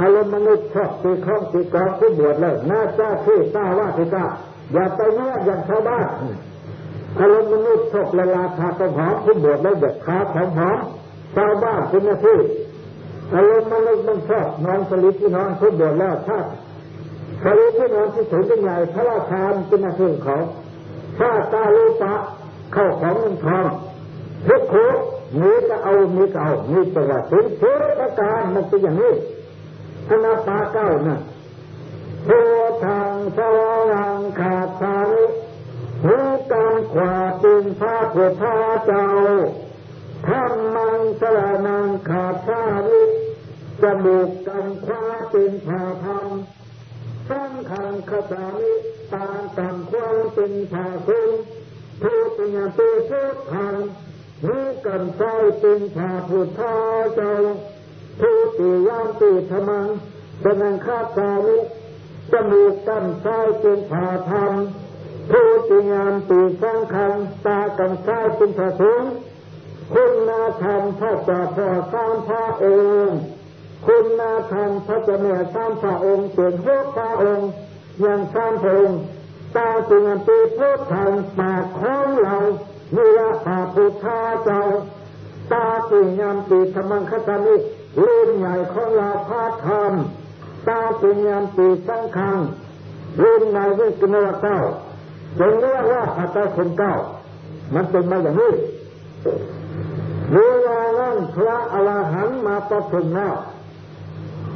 อารมณ์มนุษย์ชอบตีข้องตีกองที่บวชแล้วน่าจ้าที่ตาว่าที่ตาอย่าไปเนื้ออย่างชาวบ้านอารมณ์มนุษย์ชอบละลาคาของหอมที่บวชแล้วเด็ดขาของหอมชาวบ้านเป็นหน้าที่อารมณ์มนุษย์มันชอบนอนสลิปที่นอนที่บวชแล้วถ้าสลิปที่นอนที่สูงเป็นใหญ่พระราชาเป็นหน้าที่ของขาถ้าตาลูปะเข้าของเงินทองทุกข์มีก็เอามีก็เอามีแต่ว่าถึงเทศกาลมันเป็นอย่างนี้ นาปาเก้าน่ะโพทางสว่างขาดสายหูการขวาตึงพระพุทธเจ้าทำมังสลานังขาดสายจมูกกันขวาเป็นผ่าธรรมสังขังขจามิตาตังความเป็นผ่าคุณผู้ปัญญาเปิพุทธังหูกันใจเป็นผ่าพุทธเจ้า ผู้ตียามตีธรรมังสนังคาตามิจมูกกันใจเป็นผ่าธรรมผู้ตียามตีสังขังตากันใจเป็นผ่าทุงคุณนาธรรมพระเจ้าพ่อสามพระองค์คุณนาธรรมพระเจ้าแม่สามพระองค์เป็นหกพระองค์ยังสามพระองค์ตาจึงปีพุทธังปากของเราเมื่อพระพุทธเจ้าตาปีงามปีธรรมังคตามิ เล่นใหญ่ของเราพาธรรมตาปีงามปีสังขังเล่นใหญ่วิกนวเก้าจึงเรียกว่าอัตคนเก้า มันเป็นมาอย่างนี้เวลานั้นพระอรหันต์มาประชุมแล้ว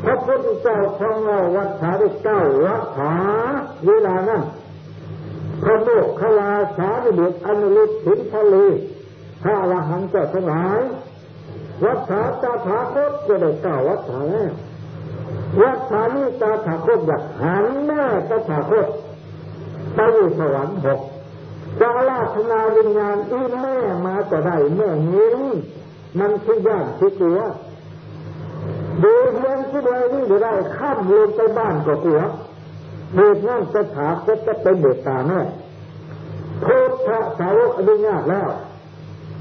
พระพุทธเจ้าของเราวัดสาริเก้าวัดถาเวลานั้นพระโมกขลาสาริบุตรอนุรุตถินทะเลพระอรหันต์เจ้าทั้งหลาย วัดถาตาถาคตจะได้เก้าวัดถาแล้ววัดถานี้ตาถาคตอยากหันแม่ตาถาคตไปอยู่สวรรค์หกจะราชนาวิญญาณอีแม่มาก็ได้แม่นี้มันคือย่านคือตัวดูเรียนที่ใดนี่จะได้ข้ามลงไปบ้านก็กลัวเหตุนั้นสถาคตจะเป็นเบตตาแน่โพุทธสาวกอนุญาตแล้ว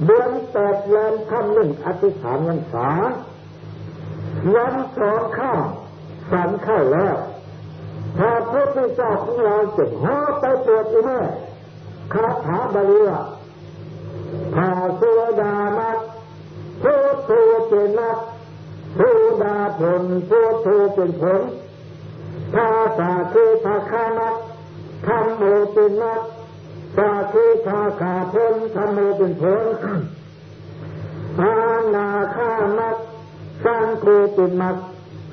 เดือนแปดแรมค่ำหนึ่งอธิษฐานวันษาวันสองข้ามสันเข้าแล้วพระพุทธเจ้าของเราจะห่อไปตรวจอีแม่คาถาบาลีว่าพาสุดามัดพุทโธเป็นนักพุดาผลพุทโธเป็นผลภาษาคือภาคานักธรรมโมเป็นนัก ภาคือภาคาผลธรรมโมเป็นผลอาณาคานักสร้างโคเป็นนัก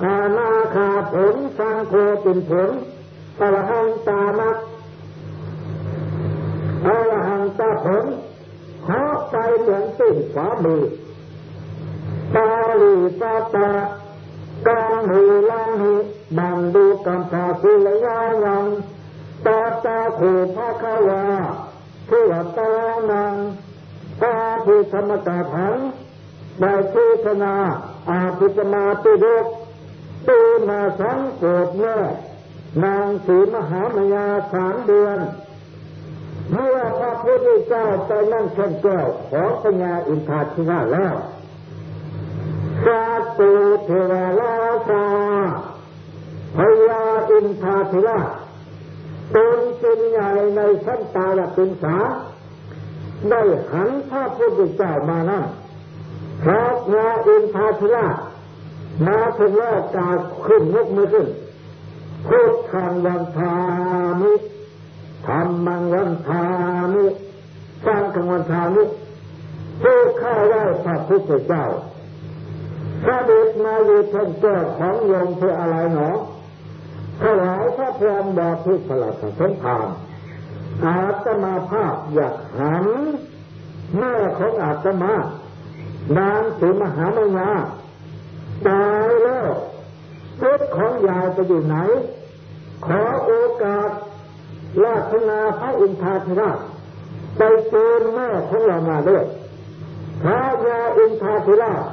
อาณาคาผลสร้างโคเป็นผลอรหันตานักอรหันตาผลเหาะไปเหมือนติ่งขวามือตาลีตาตากางหูลังหูบังดูกำพาสุลยายัง ตาตาขู่พระขาวาผู้ตานังตาผู้ธรรมกาถังได้พิจนาอาภิจมาตุดกตูนาสังโกดแม่นางสีมหามายาสามเดือนเมื่อพระพุทธเจ้าไปนั่งเช่นแก้วของปัญญาอินทาชินาแล้วสาตุเทวลาชาพยาอินทาธิรา เป็นเป็นใหญ่ในชั้นตาละเป็นสาได้หันพระพุทธเจ้ามานั่นพระยาอินทาธิราชมาถึงแล้วกาขึ้นยกมือขึ้นพุทธังวันทามิธรรมังวันทามิสร้างกังวันทามิผู้ข้าได้พระพุทธเจ้าพระเดชมาอยู่ท่านแก้ของโยมเพื่ออะไรหนอ ถวายพระพรหมบาพิพลัดสงครามอาตมาภาพอยากหันแม่ของอาตมานางสีมหามายาตายแล้วพุทธของยายจะอยู่ไหน ขอโอกาสลาชนาพระอินทาธิราชไปเชิญแม่ของเรามาด้วยพระยาอินทาธิราช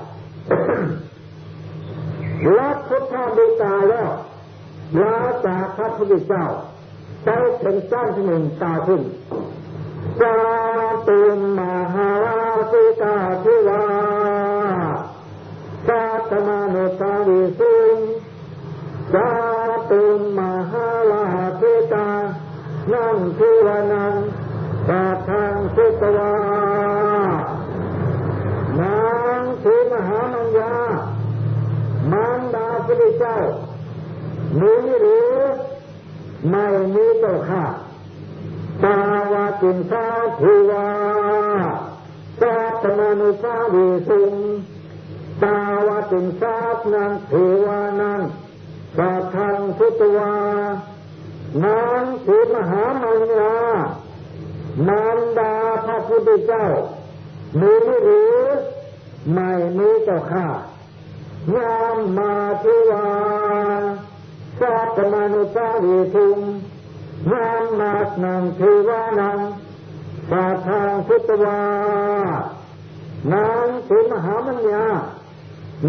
รับพุทธาบูตาแล้ว มาจากพระพุทธเจ้าเขาเป็นสร้างที่หนึ่งตาขึ้นจาตุมมหาสิกาธิวาสาตมานุาวิสุงจาตุมมหาลาสิตานั่งทิวนังปาทางสุตวานางคือมหามัญญามังดาพระเจ้า มีหรือไม่มีเจ้าค่ะตาวาตินสาธุวาสัตมานุสาวิสุงตาวาตินสาตนังเทวานังสัทังพุตวานางสีมหามัญญามารดาพระพุทธเจ้ามีหรือไม่มีเจ้าค่ะยามมาทิวา สัตมานุสาวิสุงยามมาสนังเทวานังสัทธังพุตวานางสีมหามัญญา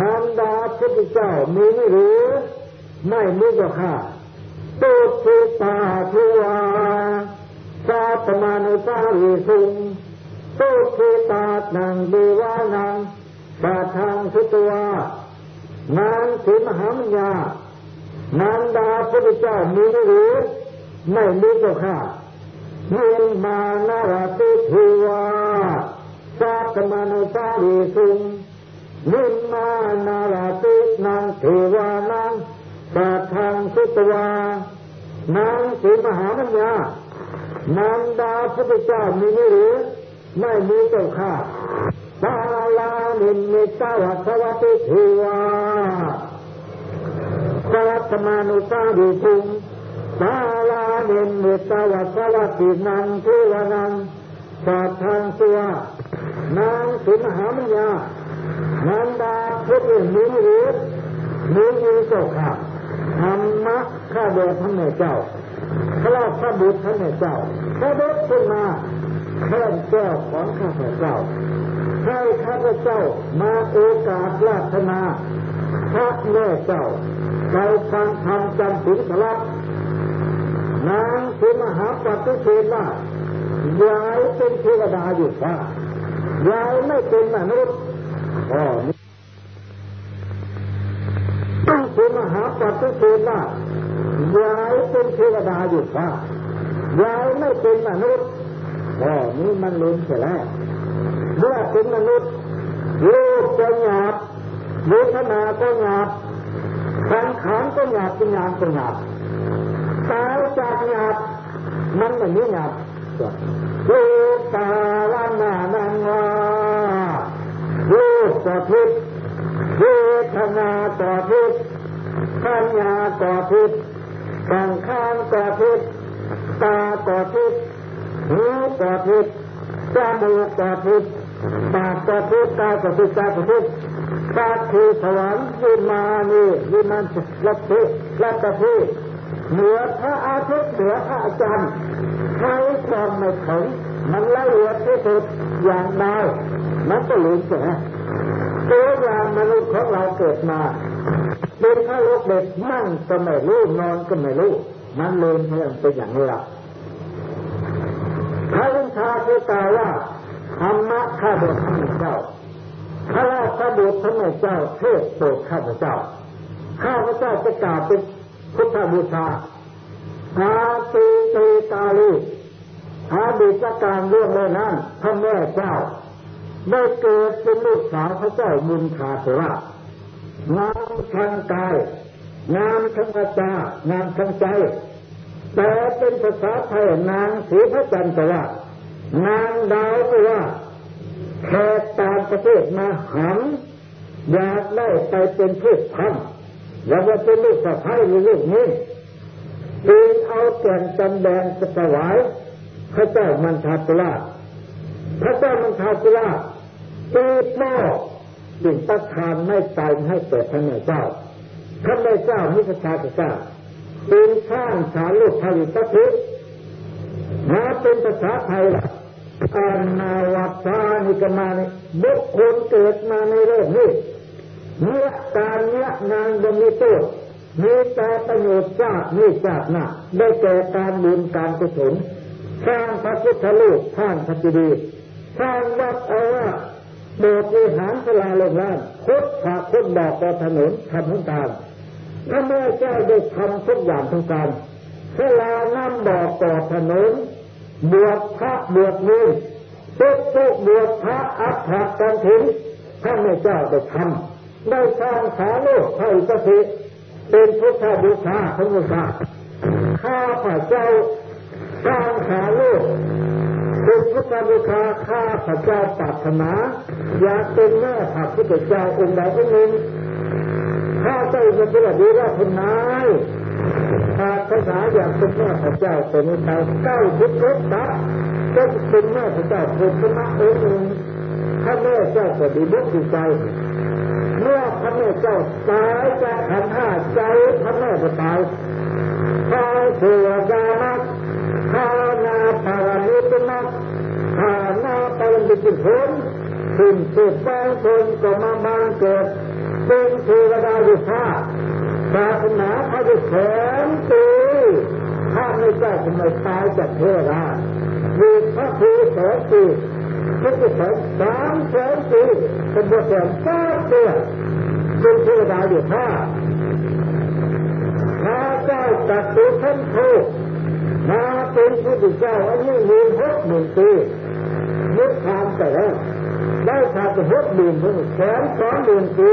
นางดาพุทธเจ้ามีหรือ ไม่มีเจ้าค่ะตุสิตาทิวาสัตมานุสาวิสุงตุสิตานังเดวานังสัทธังพุตวานางสีมหามัญญา นางดาพุทธเจ้ามีหรือไม่มีเจ้าค่ะเมียนมานาราติทิวาสัตมานุสาวิสุงนิมมานาราตินางเทวานังสัทธังพุตวานางสีมหามัญญานางดาพุทธเจ้ามีหรือไม่มีเจ้าค่ะปาลานิมิตาวัสวัติเทวา สัตมานุสาวิสุงปาลาเนมิตาวสวัตินังเทวนังสัทธังสุวานางสีมหามัญญานางดาพุทธมีหรือมีมีเจ้าค่ะธรรมะข้าเดชพระเนเจ้าพระราชบุตรพระเนเจ้าพระเดชขึ้นมาแค่แก้วของข้าพเจ้าให้ข้าพเจ้ามาโอกาสราชนาพระแม่เจ้า ใจฟังธรรมจำถึงสลับนางสีมหาปฏิเสธว่ายายเป็นเทวดาอยู่ฟ้ายายไม่เป็นมนุษย์อ๋อต้องสีมหาปฏิเสธว่ายายเป็นเทวดาอยู่ฟ้ายายไม่เป็นมนุษย์อ๋อนี่มันลืมเสียแล้วเมื่อเป็นมนุษย์รูปก็หยาบเวทนาก็หยาบ สังขารก็หยาบวิญยาณก็หยาบตายจากหยาบมันไม่มีหยาบลูกตาลันนานังวาลูกต่อพิษเวทนาต่อพิษปัญญาต่อพิษสังขารต่อพิษตาต่อพิษหูต่อพิษจมูกต่อพิษปากต่อพิษตาต่อพิษตาต่อพิษ ย์ตาคือสวรรค์วิมานีวิมานลัทธิลัทธิเหนือพระอาทิตย์เหนือพระอาจารย์ใครความไม่ถึงมันละเอียดที่สุดอย่างใดมันก็ลืมเสียตัวอย่างมนุษย์ของเราเกิดมาเป็นข้าลูกเด็กนั่งก็ไม่รู้นอนก็ไม่รู้มันลืมเรื่องเป็นอย่างนี้ละพระวิชาคือกล่าวว่าธรรมะข้าเด็กข้าเจ้า พระราชบุตรพระแม่เจ้าเทศโปรดข้าพเจ้า ข้าพเจ้าจะกล่าวเป็นพุทธบูชาอาตีตีตาลีอาดิจการเรื่องเลยนั้นพระแม่เจ้าได้เกิดเป็นลูกสาวพระเจ้ามุนคาสรางามทางกายงามทางวาจางามทางใจ แต่เป็นภาษาไทยนางสีพระจันทร์ว่านางดาวก็ว่า แขกตางประเทศมาหันอยากได้ไปเป็นพืชพันธุ์แล้วว่าเป็นลูกสะพ้ายหรือลูกนี้จึงเอาแก่นจำแดงจะถวายพระเจ้ามันทาตุลาพระเจ้ามันทาตุลาตีพ่อจึงประทานไม่ตายให้แก่พระนเจ้าพระนเจ้ามิสชาติเจ้าเป็นข้างสารลูกผลิตพิษมาเป็นภาษาไทยล่ะ อานาวัตานิกมานิบุคคลเกิดมาในโลกนี้เนื้อการเนื้อนางบมีตัวมีแต่ประโยชน์ชาตินี้ชาติหน้าได้แก่การบุญการกุศลสร้างพระพุทธรูปสร้างพระจีดีสร้างวัดอาวาโบสถ์วิหารสลาโรงแรมคดผาคดดอกต่อถนนทำทุกการพระแม่เจ้าได้ทำทุกอย่างทุกการสลาน้ำดอกต่อถนน บวชพระบวชนี้ทุกทุกบวชพระอัฏฐกันถึงท่านในเจ้าได้ทำได้สร้างสาโลกไทยสถิเป็นพุทธบูชาพระบูชาข้าพระเจ้าสร้างสาโลกเป็นพุทธบูชาข้าพระเจ้าปรารถนาอยากเป็นแม่พระพุทธเจ้าองค์ใดองค์หนึ่งข้าเจ้าจะเป็นดีว่าคุณนาย หากภาษาอยากเป็นแม่พระเจ้าเป็นไปเก้าทิศรถตัดก็เป็นแม่พระเจ้าเป็นพระองค์หนึ่งถ้าแม่เจ้าก็ดีมุกดีใจเมื่อพระแม่เจ้าตายจากขันห้าใจพระแม่ก็ตายพาเสือกามักพานาปารามิตมักพานาปารามิตผลสิ่งสุดบางคนก็มาบังเกิดเป็นเทวดาดุภา ศาสนาพระดุแสนปีถ้าไม่เจ้าจะไมตายจากเทวดามีพระภูแสนปีพระภูแสนสามแสนปีเป็นบทแสนเก้าเดือนเป็นเทวดาดุภาพระเจ้าตัดสินท่านโทษมาเป็นผู้ดีเจ้าอายุยืนหกหมื่นปียึดทางแต่แล้วได้ชาติหกหมื่นถึงแสนสองหมื่นปี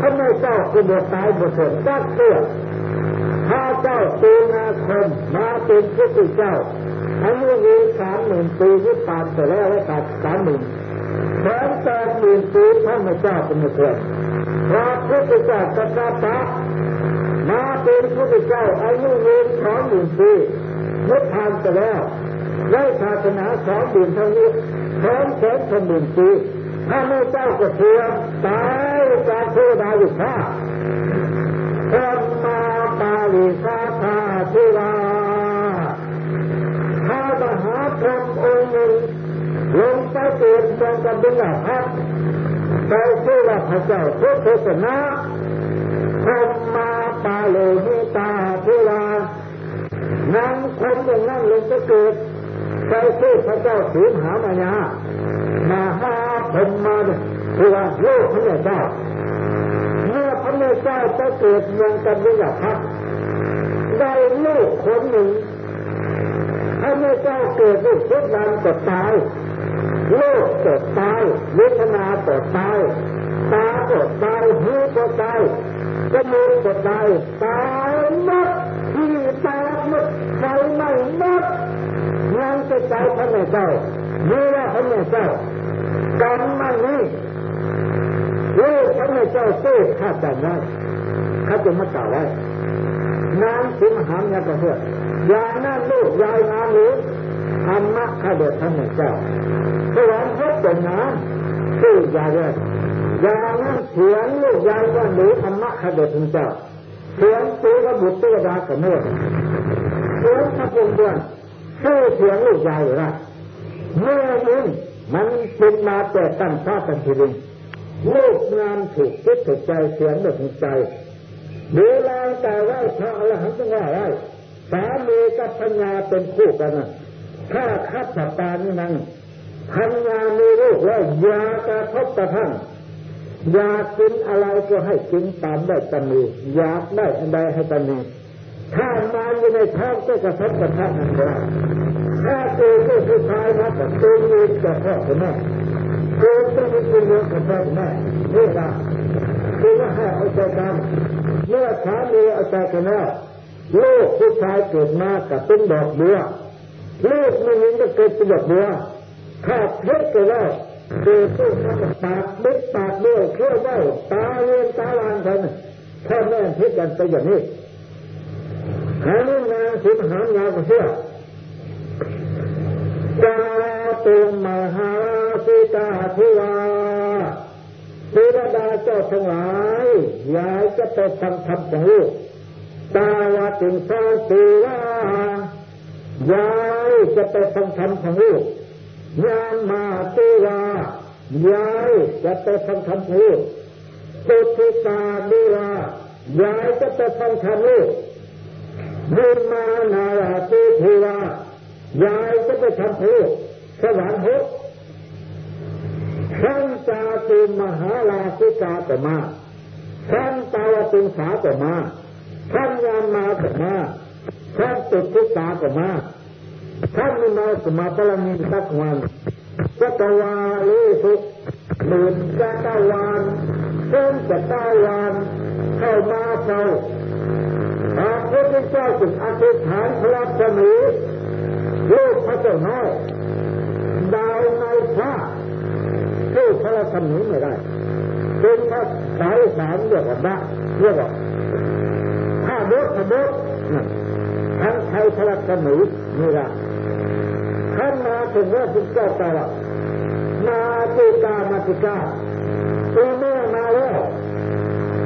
ทำไมเจ้าคือบทตายบทเสด็จจักเตื้อถ้าเจ้าปีนาคมมาเป็นพระพุทธเจ้าอายุยืนสามหมื่นปีที่ผ่านไปแล้วแล้วตัดสามหมื่นแสนแปดหมื่นปีท่านเจ้าเป็นเพื่อนพระพุทธเจ้าตรัสตะมาเป็นพระพุทธเจ้าอายุยืนสองหมื่นปีนิพพานไปแล้วได้ศาสนาสองหมื่นเท่านี้สองแสนหมื่นปีถ้าไม่เจ้าก็เสียตาย จากเทวดาอยู่ข้าธรรมาปาลิสาธาเทวาถ้ามหาพรหมองค์หนึ่งลงไปเกิดจงกับดึงอาภัพไปชื่อว่าพระเจ้าพุทธศาสนาธรรมาปาเลหิตาเทวานั่งคนอย่างนั้นลงไปเกิดไปชื่อพระเจ้าสีมหามายามาหาผมมาคือว่าโลกพระเจ้าเมื่อพระ เจ้าจะเกิดเมืองกันด้วยพักได้ลูกคนหนึ่งพระเจ้าเกิดลูกทุกวันก็ตายโลกก็ตายเวทนาก็ตายตาก็ตายหูก็ตายจมูกก็ตายตายหมดที่ตายหมดไฟไม่หมดงานจะตายพระเจ้าเมื่อพระเจ้ากรรมมันนี้ ลูกพระเจ้าเต้ข้าจำไว้นข้าจะมากล่าวไว้นางสิมหามยากระเพื่ออย่างนั้นลูกยายนางหรือธรรมะข้าเดือดพระเจ้าสวรรค์พบเป็นน้ำชื่อยาเลยอย่างนั้นเสียงลูกยายว่าหรือธรรมะข้าเดือดพระเจ้าเสียงตีกบุตรเทวดากับเมื่อเสียงพระพุทธเจ้าชื่อเสียงลูกยายอยู่ละเมื่อนี้มันเป็นมาแต่ตั้งชาติกันทีเดียว ลูกงานถูกคิดถูกใจเสียงหมดใจเวลาแต่ว่าพระอรหันต์ต้องว่าไรสามีกับพัญญาเป็นคู่กันนะถ้าคัดสตานี่นั่งพัญญามีลูกแล้วยากระทบกระทั่งอยากกินอะไรก็ให้กินตามได้ตามมีอยากได้อะไรให้ตามมีถ้ามาอยู่ในท้องก็กระทบกระทั่งนั่นได้ถ้าตัวก็ผู้ชายนะแต่ตัวมีจะพ่อกับแม่ตัวต้องมีตัวเลี้ยงกับพ่อกับแม่เมื่อไรคือว่าให้เอาใจกันเมื่อสามีเอาใจกันแล้วลูกผู้ชายเกิดมากับเป็นดอกบัวลูกไม่มีก็เกิดเป็นดอกบัวถ้าเพชรก็แล้วเกิดตู้มันปากเบ็ดปากเบี้ยวเขี้ยวเบ้าตาเวียนตาลานกันพ่อแม่พิกันไปอย่างนี้หาเรื่องงานสิมหายานก็เชื่อจา ตุมหาสิตาทิวาเทวดาเจ้าทั้งหลายยายจะไปฟังธรรมของลูกตาวาติงสาสีวายายจะไปฟังธรรมของลูกยานมาตีวายายจะไปฟังธรรมของลูกตุติตาดีวายายจะไปฟังธรรมลูกวิมานาราติเทวายายจะไปทำผู้ สวรรค์หกขันจาตุมหาลาสิกาต่อมาขันตาวตุงสาต่อมาขันยามาต่อมาขันตุทิตาต่อมาขันมิมาสมาปรมีสักวันสัตวาลิสุหมื่นจะตะวันเส้นจะตะวันเข้ามาเจ้าพระพุทธเจ้าจึงอธิษฐานพระสมีลูกพระเจ้าน้อยดาวในพระ สู้พระสมีไม่ได้เป็นพระสายสารเรียกว่าบ้าเรียกว่าข้าบดข้าบดทั้งไทยพระสมีไม่ได้ท่านมาถึงว่าพุทธเจ้าตรัสมาติกามาติกาตัวแม่มาแล้ว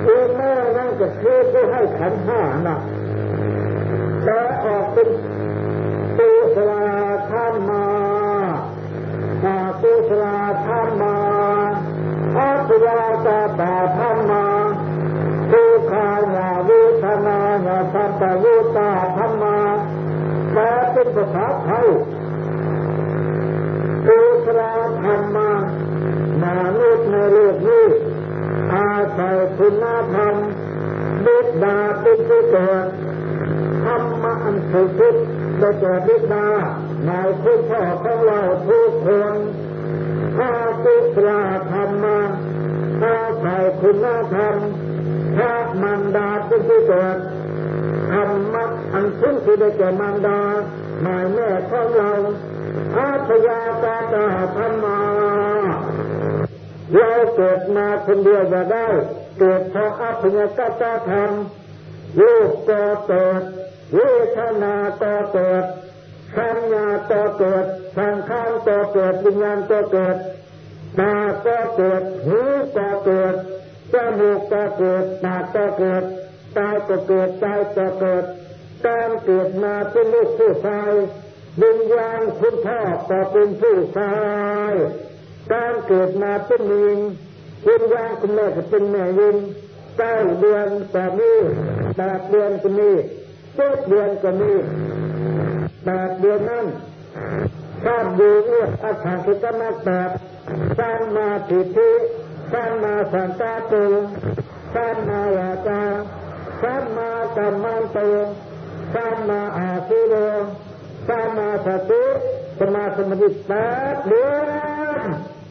ตัวแม่นั่นจะคือผู้ให้ขันห้านะแต่ออกเป็นตุสลาท่านมา สัตวุตาธรรมาแปลเป็นภาษาไทยกุศลธรรมามานุษย์ในโลกนี้อาศัยคุณธรรมบิดาเป็นผู้เกิดธรรมะอันสุดสุดได้แก่บิดาหมายคุณพ่อของเราทุกคนถ้ากุศลธรรมาอาศัยคุณธรรมพระมันดาเป็นผู้เกิด ธรรมะอันสูงสุดได้แก่มันดาหมายแม่ของเราอาพยาตาตาธรรมาเราเกิดมาคนเดียวจะได้ เกิดเพราะอาพยากตาธรรมรูปก็เกิดเวทนาก็เกิดสัญญาก็เกิดสังขารก็เกิดวิญญาณก็เกิดตาก็เกิดหูก็เกิดจมูกก็เกิดปากก็เกิด ตายก็เกิดใจก็เกิดการเกิดมาเป็นลูกผู้ชายวิญญาณคุณพ่อก็เป็นผู้ชายการเกิดมาเป็นมิงวิญญาณคุณแม่ก็เป็นแม่ยินเก้าเดือนก็มีแปดเดือนก็มีเจ็ดเดือนก็มีแปดเดือนนั้นสร้างดูเอื้ออาถรรพ์กิมาแปดสร้างมาผิธิสร้างมาสันตาตูสร้างมาวาจา สร้างมากรรมันโตสร้างมาอาชีโรสร้างมาสติสมาสมาธิแปดเดือน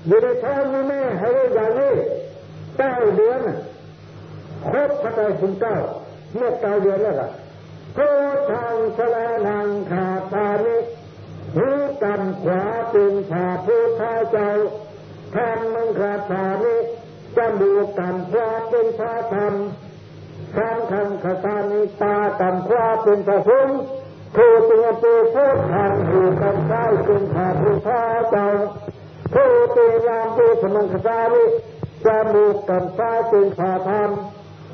อยู่ในท้องแม่ให้รู้อย่างนี้เก้าเดือนครบพระไตรสิบเก้าเมื่อเก้าเดือนแล้วล่ะโพทางสลานังขาตานิหูกำขวาเป็นผ่าผู้ท้าเจ้าแทนมังคาตานิจมูกกำขวาเป็นพระธรรม ข้างคังคตานิตากำขวาเป็นพระสงฆ์ผู้ตัวปูพุทธังหูกำซ้ายเป็นผ่าผู้ท้าเจ้าผู้ตีรามผู้สมังคตานิจมูกกำซ้ายเป็นผ่าธรรม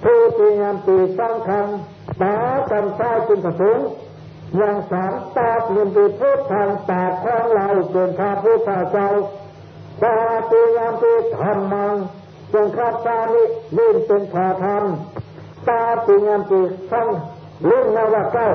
ผู้ตีงามปีสร้างคังตากำซ้ายเป็นพระสงฆ์ย่างสามตาเปลี่ยนปีพุทธังตาของเราเป็นพระพุทธเจ้าตาตีงามปีธรรมังจงคาตานิลื่นเป็นผ่าธรรม ตาตีงา